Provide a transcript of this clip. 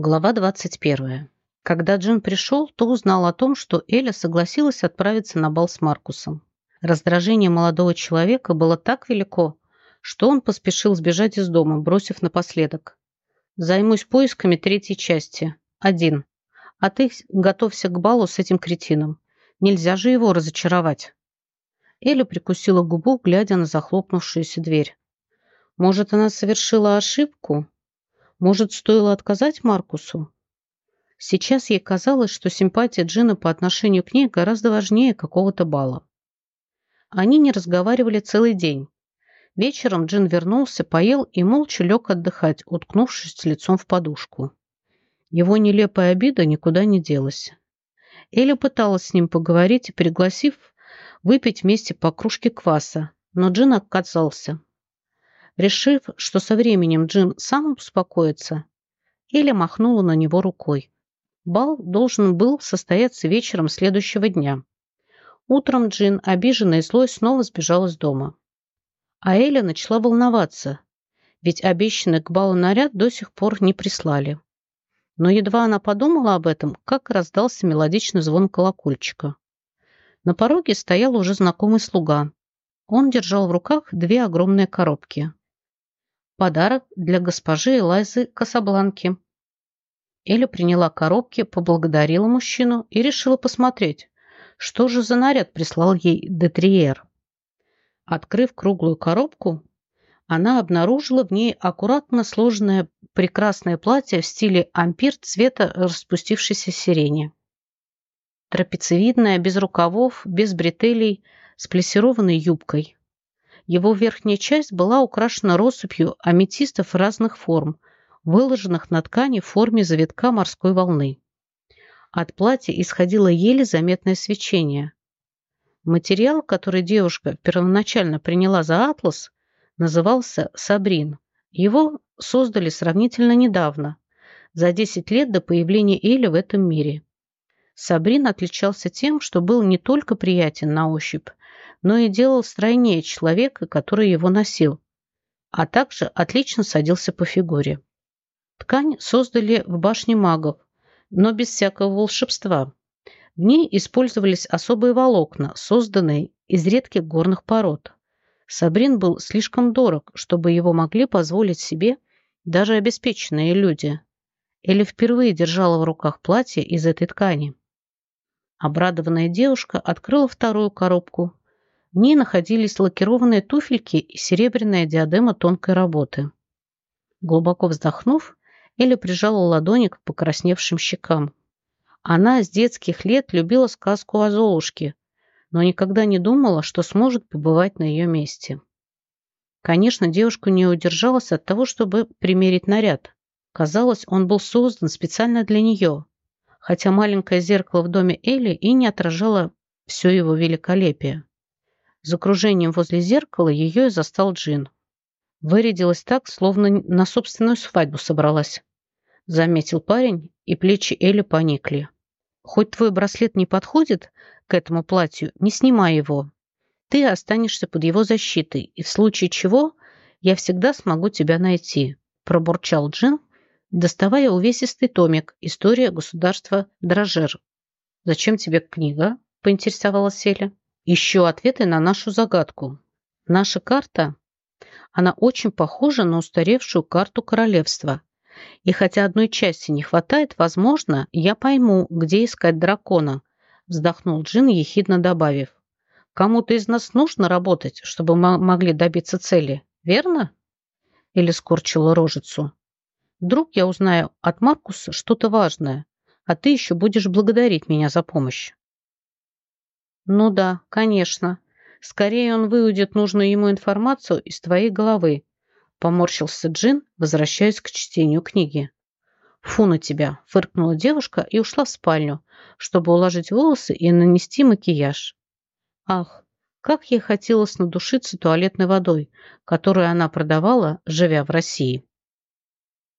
Глава 21. Когда Джин пришел, то узнал о том, что Эля согласилась отправиться на бал с Маркусом. Раздражение молодого человека было так велико, что он поспешил сбежать из дома, бросив напоследок. «Займусь поисками третьей части. Один. А ты готовься к балу с этим кретином. Нельзя же его разочаровать». Эля прикусила губу, глядя на захлопнувшуюся дверь. «Может, она совершила ошибку?» Может, стоило отказать Маркусу? Сейчас ей казалось, что симпатия Джина по отношению к ней гораздо важнее какого-то бала. Они не разговаривали целый день. Вечером Джин вернулся, поел и молча лег отдыхать, уткнувшись лицом в подушку. Его нелепая обида никуда не делась. Эля пыталась с ним поговорить, пригласив выпить вместе по кружке кваса, но Джин отказался. Решив, что со временем Джим сам успокоится, Эля махнула на него рукой. Бал должен был состояться вечером следующего дня. Утром Джин, обиженный и злой, снова сбежал из дома. А Эля начала волноваться, ведь обещанный к балу наряд до сих пор не прислали. Но едва она подумала об этом, как раздался мелодичный звон колокольчика. На пороге стоял уже знакомый слуга. Он держал в руках две огромные коробки. Подарок для госпожи Элайзы Касабланки. Эля приняла коробки, поблагодарила мужчину и решила посмотреть, что же за наряд прислал ей Детриер. Открыв круглую коробку, она обнаружила в ней аккуратно сложенное прекрасное платье в стиле ампир цвета распустившейся сирени. Трапециевидное, без рукавов, без бретелей, с плессированной юбкой. Его верхняя часть была украшена россыпью аметистов разных форм, выложенных на ткани в форме завитка морской волны. От платья исходило еле заметное свечение. Материал, который девушка первоначально приняла за атлас, назывался сабрин. Его создали сравнительно недавно, за 10 лет до появления Эли в этом мире. Сабрин отличался тем, что был не только приятен на ощупь, но и делал стройнее человека, который его носил, а также отлично садился по фигуре. Ткань создали в башне магов, но без всякого волшебства. В ней использовались особые волокна, созданные из редких горных пород. Сабрин был слишком дорог, чтобы его могли позволить себе даже обеспеченные люди. Элли впервые держала в руках платье из этой ткани. Обрадованная девушка открыла вторую коробку ней находились лакированные туфельки и серебряная диадема тонкой работы. Глубоко вздохнув, Эля прижала ладони к покрасневшим щекам. Она с детских лет любила сказку о Золушке, но никогда не думала, что сможет побывать на ее месте. Конечно, девушка не удержалась от того, чтобы примерить наряд. Казалось, он был создан специально для нее, хотя маленькое зеркало в доме Эли и не отражало все его великолепие. За кружением возле зеркала ее и застал Джин. Вырядилась так, словно на собственную свадьбу собралась. Заметил парень, и плечи Эли поникли. Хоть твой браслет не подходит к этому платью, не снимай его. Ты останешься под его защитой, и в случае чего я всегда смогу тебя найти, пробурчал Джин, доставая увесистый томик «История государства Дрожер». «Зачем тебе книга?» – поинтересовалась Эля. Ищу ответы на нашу загадку. Наша карта, она очень похожа на устаревшую карту королевства. И хотя одной части не хватает, возможно, я пойму, где искать дракона, вздохнул Джин, ехидно добавив. Кому-то из нас нужно работать, чтобы мы могли добиться цели, верно? Или скорчила рожицу. Вдруг я узнаю от Маркуса что-то важное, а ты еще будешь благодарить меня за помощь. Ну да, конечно. Скорее он выудит нужную ему информацию из твоей головы. Поморщился Джин, возвращаясь к чтению книги. «Фу на тебя!» – фыркнула девушка и ушла в спальню, чтобы уложить волосы и нанести макияж. Ах, как ей хотелось надушиться туалетной водой, которую она продавала, живя в России.